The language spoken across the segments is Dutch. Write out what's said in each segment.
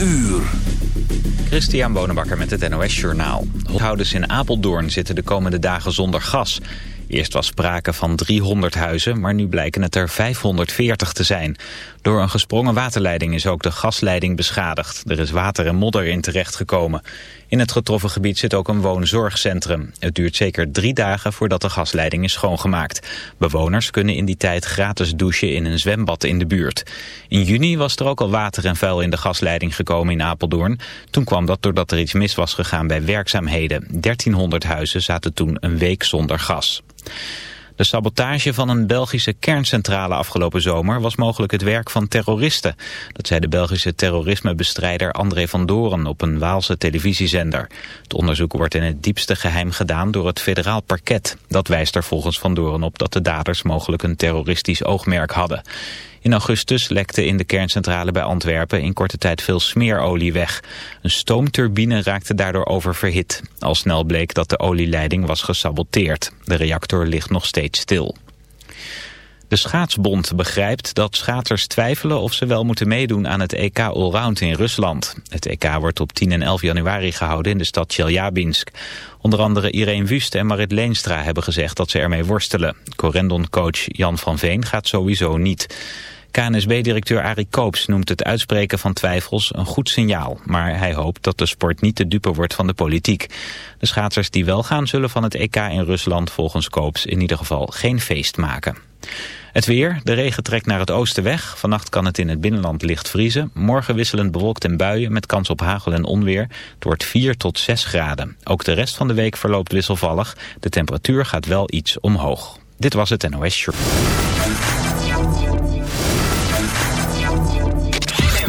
uur. Christian Bonenbakker met het NOS Journaal. Houders in Apeldoorn zitten de komende dagen zonder gas. Eerst was sprake van 300 huizen, maar nu blijken het er 540 te zijn. Door een gesprongen waterleiding is ook de gasleiding beschadigd. Er is water en modder in terechtgekomen. In het getroffen gebied zit ook een woonzorgcentrum. Het duurt zeker drie dagen voordat de gasleiding is schoongemaakt. Bewoners kunnen in die tijd gratis douchen in een zwembad in de buurt. In juni was er ook al water en vuil in de gasleiding gekomen in Apeldoorn. Toen kwam dat doordat er iets mis was gegaan bij werkzaamheden. 1300 huizen zaten toen een week zonder gas. De sabotage van een Belgische kerncentrale afgelopen zomer was mogelijk het werk van terroristen. Dat zei de Belgische terrorismebestrijder André van Doren op een Waalse televisiezender. Het onderzoek wordt in het diepste geheim gedaan door het federaal parket. Dat wijst er volgens van Doren op dat de daders mogelijk een terroristisch oogmerk hadden. In augustus lekte in de kerncentrale bij Antwerpen in korte tijd veel smeerolie weg. Een stoomturbine raakte daardoor oververhit. Al snel bleek dat de olieleiding was gesaboteerd. De reactor ligt nog steeds stil. De Schaatsbond begrijpt dat schaatsers twijfelen of ze wel moeten meedoen aan het EK Allround in Rusland. Het EK wordt op 10 en 11 januari gehouden in de stad Chelyabinsk. Onder andere Irene Wust en Marit Leenstra hebben gezegd dat ze ermee worstelen. Corendon-coach Jan van Veen gaat sowieso niet. KNSB-directeur Arie Koops noemt het uitspreken van twijfels een goed signaal. Maar hij hoopt dat de sport niet te dupe wordt van de politiek. De schaatsers die wel gaan zullen van het EK in Rusland volgens Koops in ieder geval geen feest maken. Het weer, de regen trekt naar het oosten weg. Vannacht kan het in het binnenland licht vriezen. Morgen wisselend bewolkt en buien met kans op hagel en onweer. Het wordt 4 tot 6 graden. Ook de rest van de week verloopt wisselvallig. De temperatuur gaat wel iets omhoog. Dit was het NOS Show.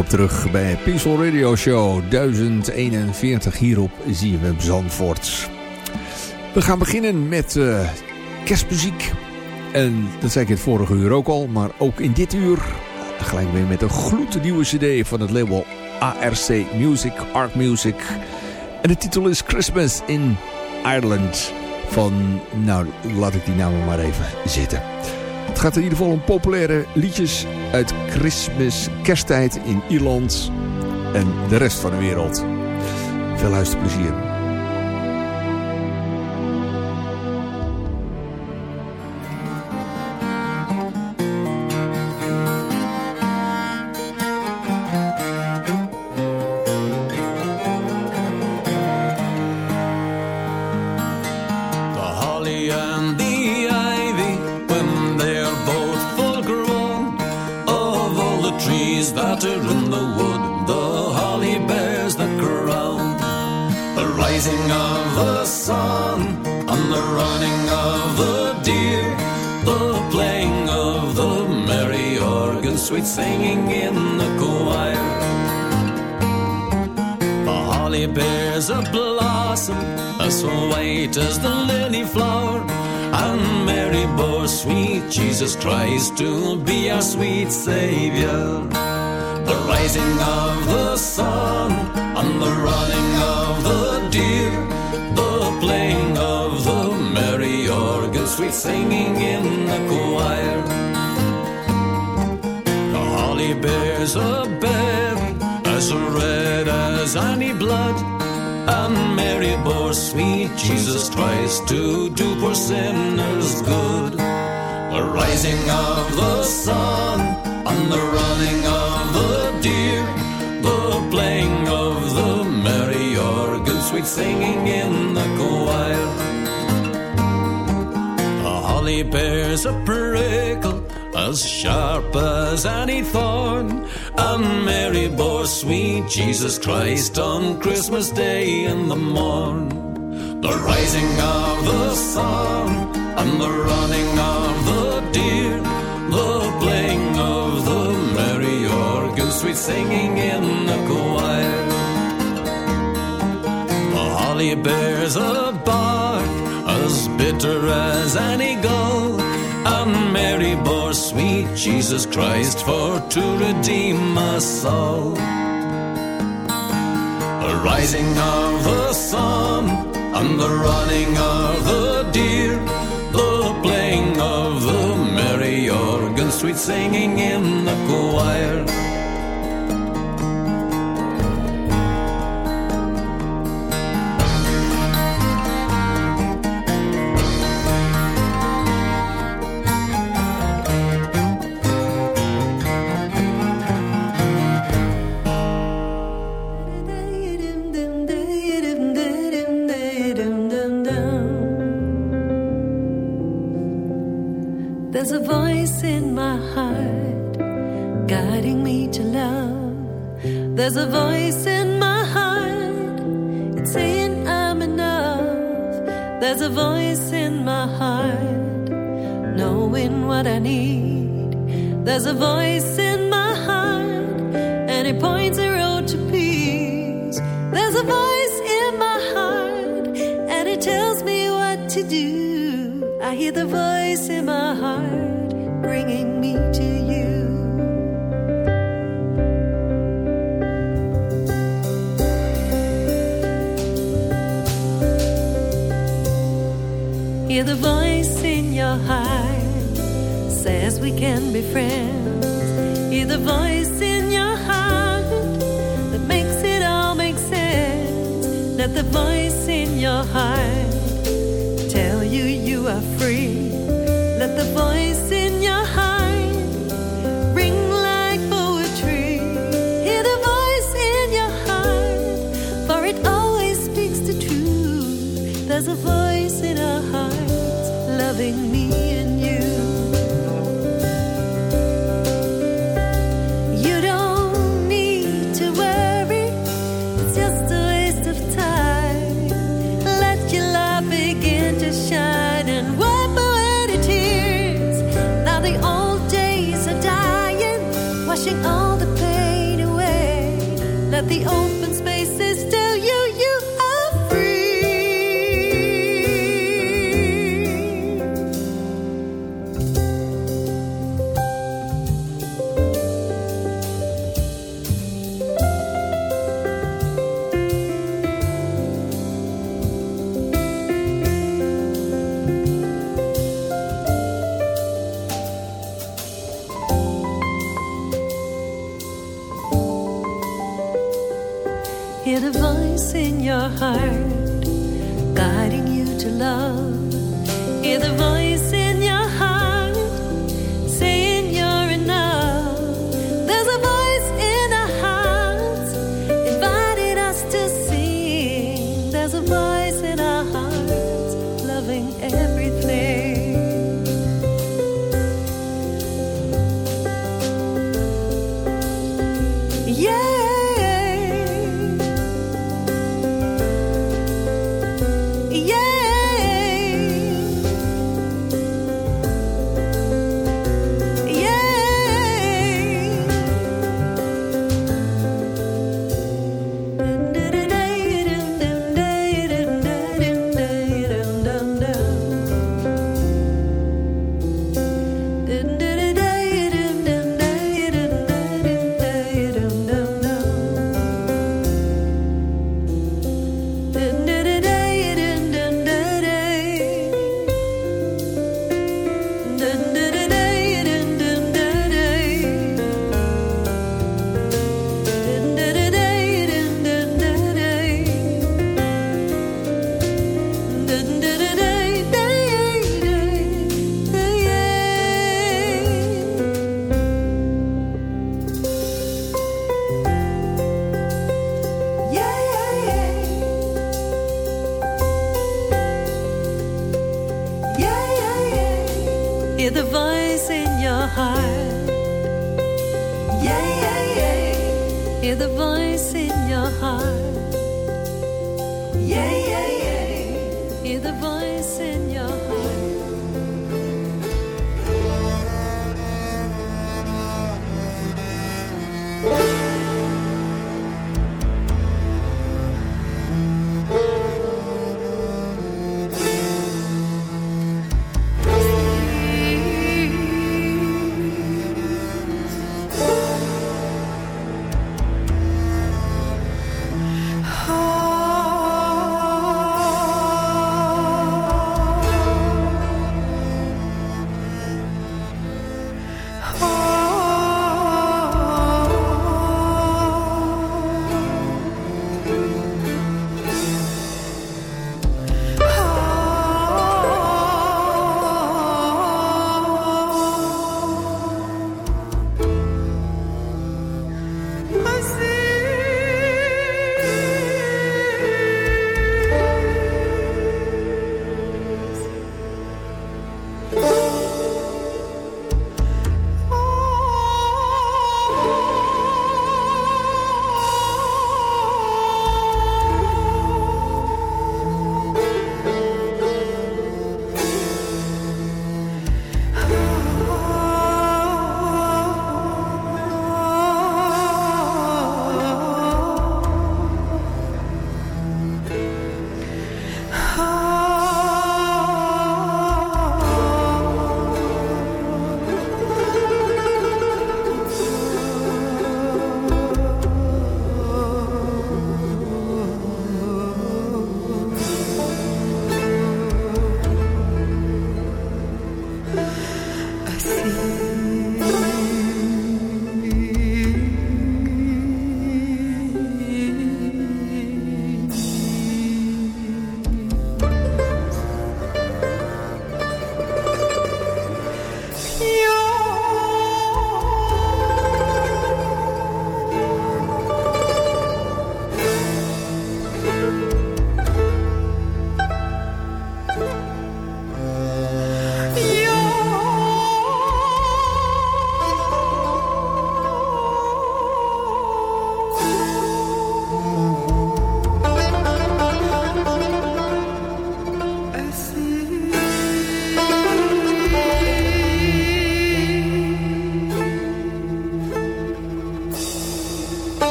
Welkom terug bij Peaceful Radio Show 1041 hier op ZFM Zandvoort. We gaan beginnen met uh, kerstmuziek. En dat zei ik in het vorige uur ook al, maar ook in dit uur gelijk weer met een gloednieuwe cd van het label ARC Music, Art Music. En de titel is Christmas in Ireland van, nou laat ik die namen maar even zitten. Het gaat in ieder geval om populaire liedjes uit Christmas, kersttijd in Ierland en de rest van de wereld. Veel luisterplezier. As the flower. And Mary bore sweet Jesus Christ to be our sweet Savior. The rising of the sun and the running of the deer, the playing of the merry organ, sweet singing in the choir The holly bears a berry as red as any blood. And Mary bore sweet Jesus Christ to do poor sinners good. The rising of the sun and the running of the deer, the playing of the merry organ, sweet singing in the choir. The holly bears a prickle as sharp as any thorn. And Mary bore sweet Jesus Christ on Christmas Day in the morn. The rising of the sun and the running of the deer, the playing of the merry organ, sweet singing in the choir. The holly bears a bark as bitter as any gall, and Mary bore Jesus Christ for to redeem us all. The rising of the sun and the running of the deer, the playing of the merry organ, sweet singing in the choir. reservoir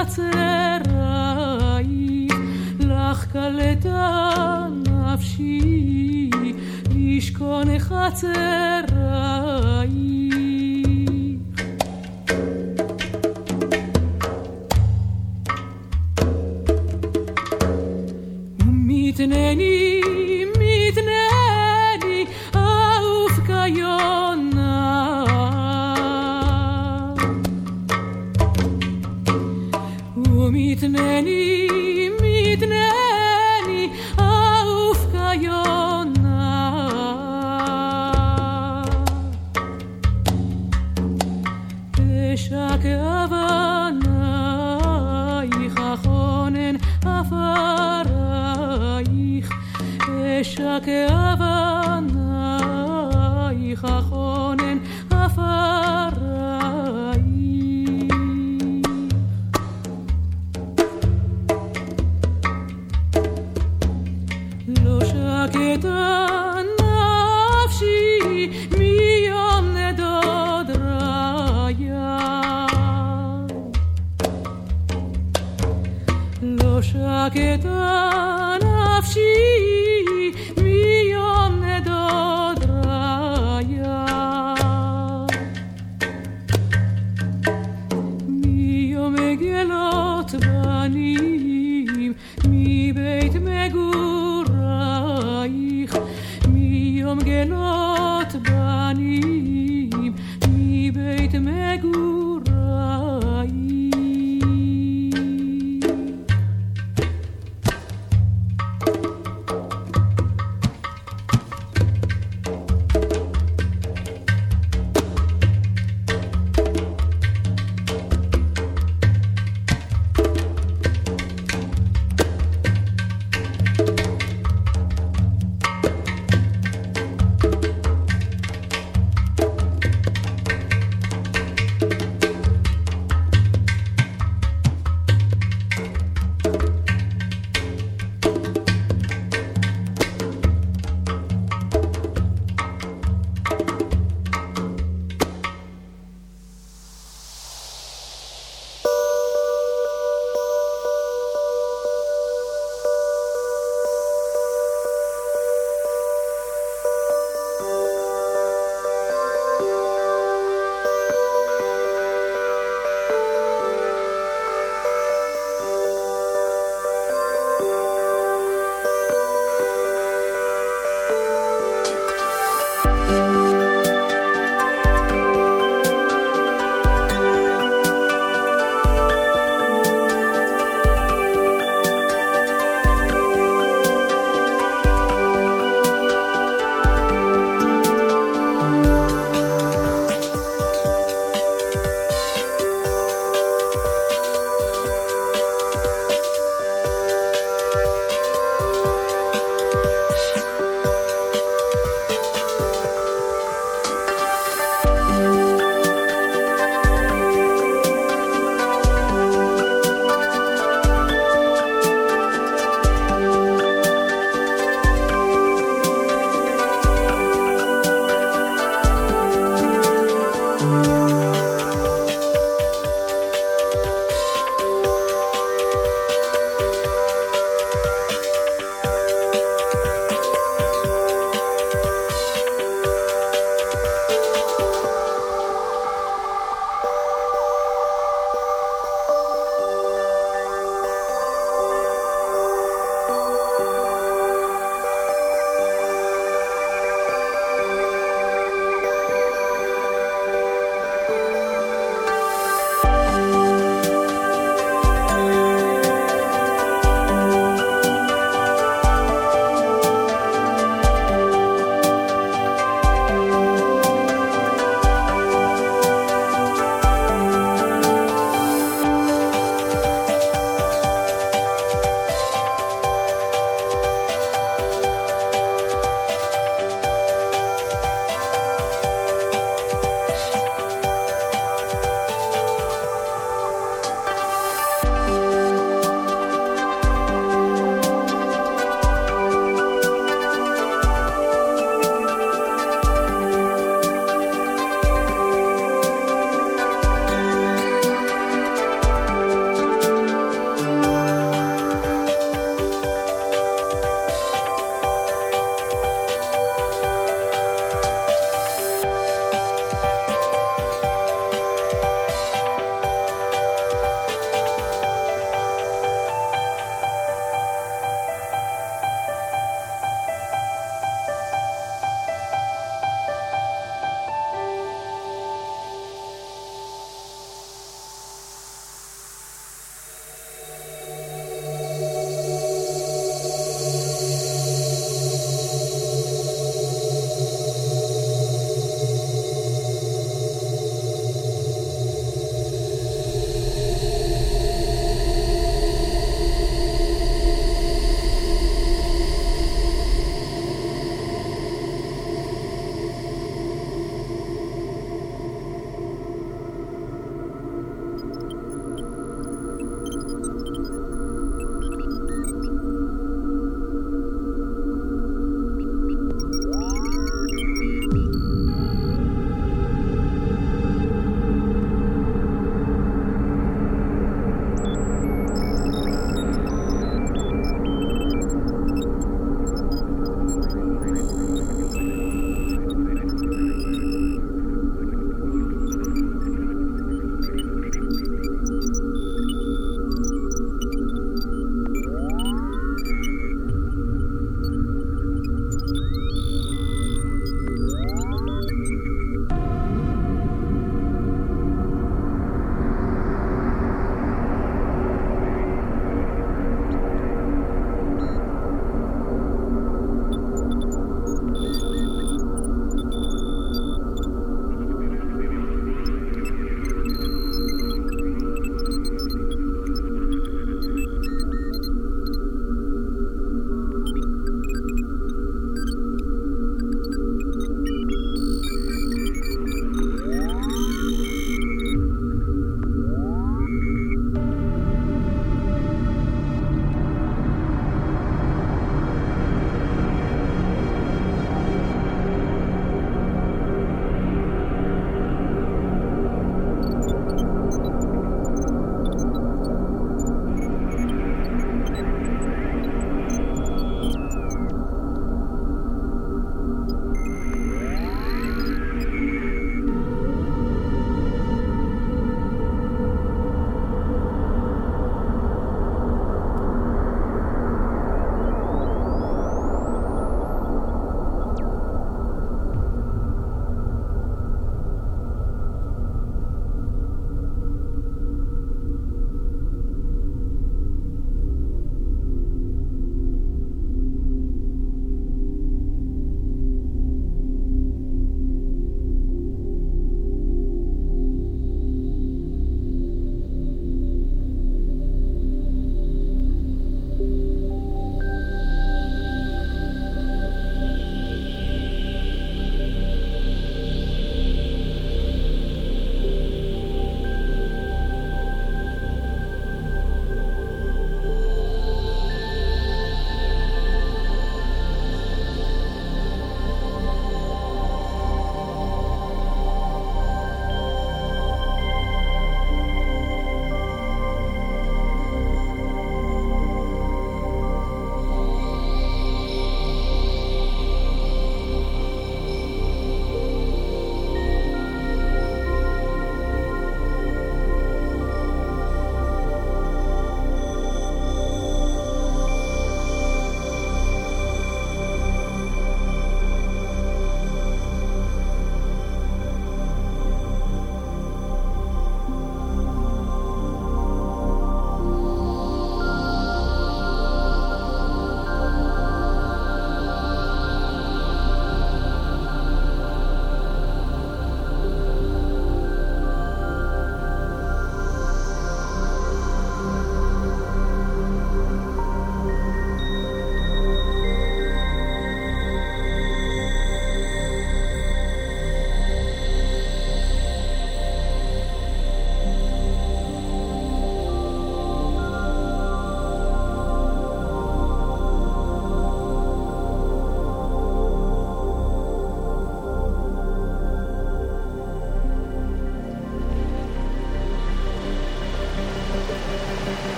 רץ לרעי, נפשי, לשכון חצריי.